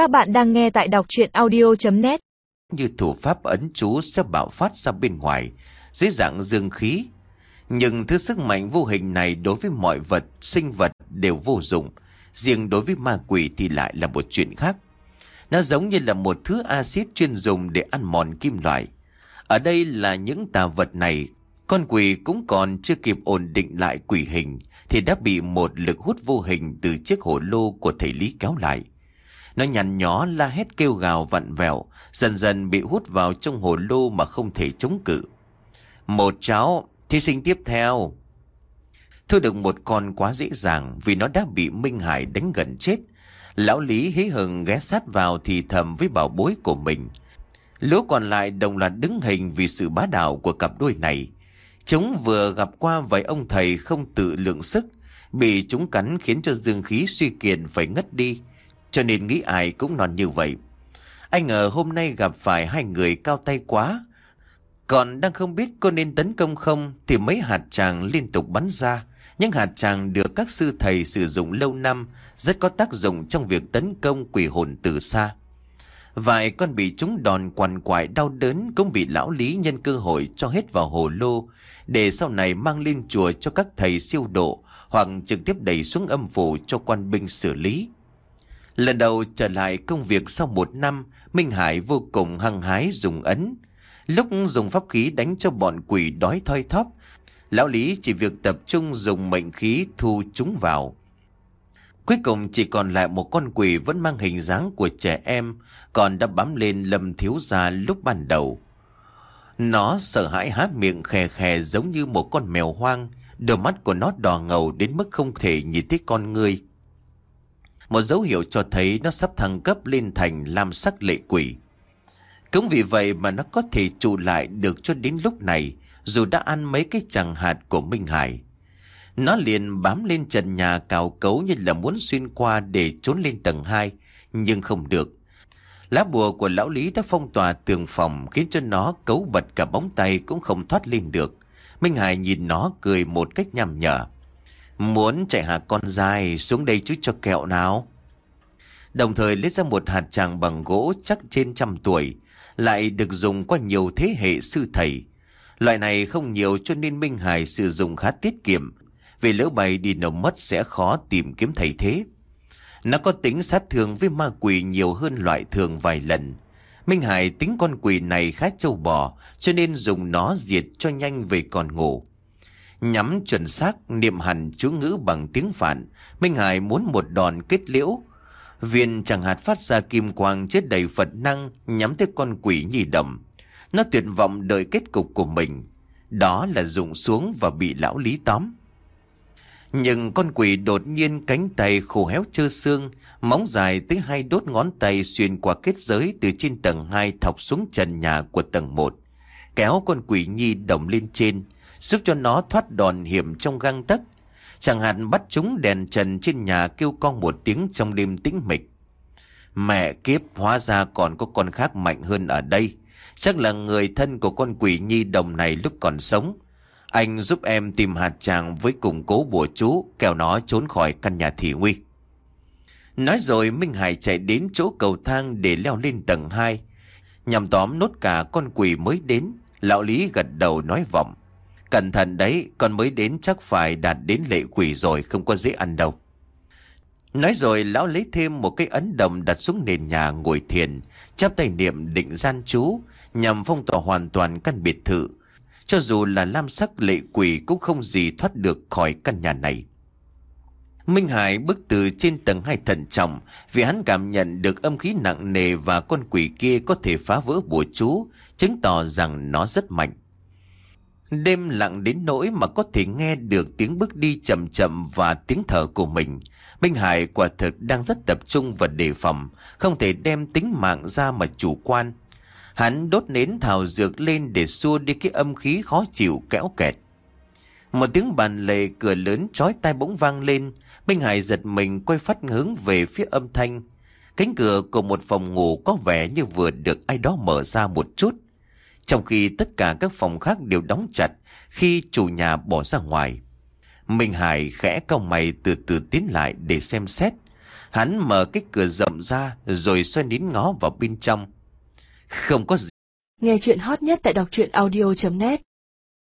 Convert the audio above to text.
Các bạn đang nghe tại đọc chuyện audio.net Như thủ pháp ấn chú sẽ bạo phát ra bên ngoài, dưới dạng dương khí. Nhưng thứ sức mạnh vô hình này đối với mọi vật, sinh vật đều vô dụng. Riêng đối với ma quỷ thì lại là một chuyện khác. Nó giống như là một thứ axit chuyên dùng để ăn mòn kim loại. Ở đây là những tà vật này, con quỷ cũng còn chưa kịp ổn định lại quỷ hình thì đã bị một lực hút vô hình từ chiếc hổ lô của thầy Lý kéo lại. Nó nhằn nhó la hét kêu gào vặn vẹo, dần dần bị hút vào trong hồ lô mà không thể chống cự. Một cháu, thí sinh tiếp theo. Thu được một con quá dễ dàng vì nó đã bị Minh Hải đánh gần chết. Lão Lý hí hừng ghé sát vào thì thầm với bảo bối của mình. Lũ còn lại đồng loạt đứng hình vì sự bá đạo của cặp đôi này. Chúng vừa gặp qua vài ông thầy không tự lượng sức, bị chúng cắn khiến cho dương khí suy kiệt phải ngất đi, cho nên nghĩ ai cũng non như vậy. Anh ngờ hôm nay gặp phải hai người cao tay quá, còn đang không biết có nên tấn công không thì mấy hạt tràng liên tục bắn ra. Những hạt tràng được các sư thầy sử dụng lâu năm rất có tác dụng trong việc tấn công quỷ hồn từ xa. Vài con bị chúng đòn quằn quại đau đớn cũng bị lão lý nhân cơ hội cho hết vào hồ lô để sau này mang lên chùa cho các thầy siêu độ hoặc trực tiếp đẩy xuống âm phủ cho quan binh xử lý. Lần đầu trở lại công việc sau một năm, Minh Hải vô cùng hăng hái dùng ấn. Lúc dùng pháp khí đánh cho bọn quỷ đói thoi thóp, lão lý chỉ việc tập trung dùng mệnh khí thu chúng vào. Cuối cùng chỉ còn lại một con quỷ vẫn mang hình dáng của trẻ em, còn đã bám lên lâm thiếu gia lúc ban đầu. Nó sợ hãi há miệng khè khè giống như một con mèo hoang, đôi mắt của nó đỏ ngầu đến mức không thể nhìn thấy con người. Một dấu hiệu cho thấy nó sắp thăng cấp lên thành lam sắc lệ quỷ. Cũng vì vậy mà nó có thể trụ lại được cho đến lúc này, dù đã ăn mấy cái chẳng hạt của Minh Hải. Nó liền bám lên trần nhà cào cấu như là muốn xuyên qua để trốn lên tầng 2, nhưng không được. Lá bùa của lão Lý đã phong tỏa tường phòng khiến cho nó cấu bật cả bóng tay cũng không thoát lên được. Minh Hải nhìn nó cười một cách nhằm nhở. Muốn chạy hạ con dài xuống đây chút cho kẹo nào. Đồng thời lấy ra một hạt tràng bằng gỗ chắc trên trăm tuổi, lại được dùng qua nhiều thế hệ sư thầy. Loại này không nhiều cho nên Minh Hải sử dụng khá tiết kiệm, vì lỡ bày đi nổ mất sẽ khó tìm kiếm thầy thế. Nó có tính sát thương với ma quỷ nhiều hơn loại thường vài lần. Minh Hải tính con quỷ này khá trâu bò, cho nên dùng nó diệt cho nhanh về còn ngủ. Nhắm chuẩn xác, niệm hẳn chú ngữ bằng tiếng phản, Minh Hải muốn một đòn kết liễu. Viên chẳng hạt phát ra kim quang chết đầy Phật năng nhắm tới con quỷ nhì đầm. Nó tuyệt vọng đợi kết cục của mình. Đó là rụng xuống và bị lão lý tóm. Nhưng con quỷ đột nhiên cánh tay khô héo trơ xương, móng dài tới hai đốt ngón tay xuyên qua kết giới từ trên tầng 2 thọc xuống trần nhà của tầng 1. Kéo con quỷ nhi đồng lên trên, giúp cho nó thoát đòn hiểm trong găng tấc. Chẳng hạn bắt chúng đèn trần trên nhà kêu con một tiếng trong đêm tĩnh mịch. Mẹ kiếp hóa ra còn có con khác mạnh hơn ở đây. Chắc là người thân của con quỷ nhi đồng này lúc còn sống. Anh giúp em tìm hạt tràng với củng cố bùa chú, kẻo nó trốn khỏi căn nhà thị nguy. Nói rồi Minh Hải chạy đến chỗ cầu thang để leo lên tầng 2. Nhằm tóm nốt cả con quỷ mới đến, lão Lý gật đầu nói vọng. Cẩn thận đấy, con mới đến chắc phải đạt đến lệ quỷ rồi, không có dễ ăn đâu. Nói rồi lão lấy thêm một cái ấn đồng đặt xuống nền nhà ngồi thiền, chắp tay niệm định gian chú, nhằm phong tỏa hoàn toàn căn biệt thự. Cho dù là lam sắc lệ quỷ cũng không gì thoát được khỏi căn nhà này. Minh Hải bước từ trên tầng hai thận trọng vì hắn cảm nhận được âm khí nặng nề và con quỷ kia có thể phá vỡ bùa chú, chứng tỏ rằng nó rất mạnh. Đêm lặng đến nỗi mà có thể nghe được tiếng bước đi chậm chậm và tiếng thở của mình. Minh Hải quả thực đang rất tập trung và đề phòng, không thể đem tính mạng ra mà chủ quan. Hắn đốt nến thảo dược lên để xua đi cái âm khí khó chịu kéo kẹt. Một tiếng bàn lề cửa lớn chói tai bỗng vang lên, Minh Hải giật mình quay phát hướng về phía âm thanh. Cánh cửa của một phòng ngủ có vẻ như vừa được ai đó mở ra một chút. Trong khi tất cả các phòng khác đều đóng chặt, khi chủ nhà bỏ ra ngoài. Minh Hải khẽ cong mày từ từ tiến lại để xem xét. Hắn mở cái cửa rộng ra rồi xoay nín ngó vào bên trong. Không có gì. Nghe chuyện hot nhất tại đọc truyện audio.net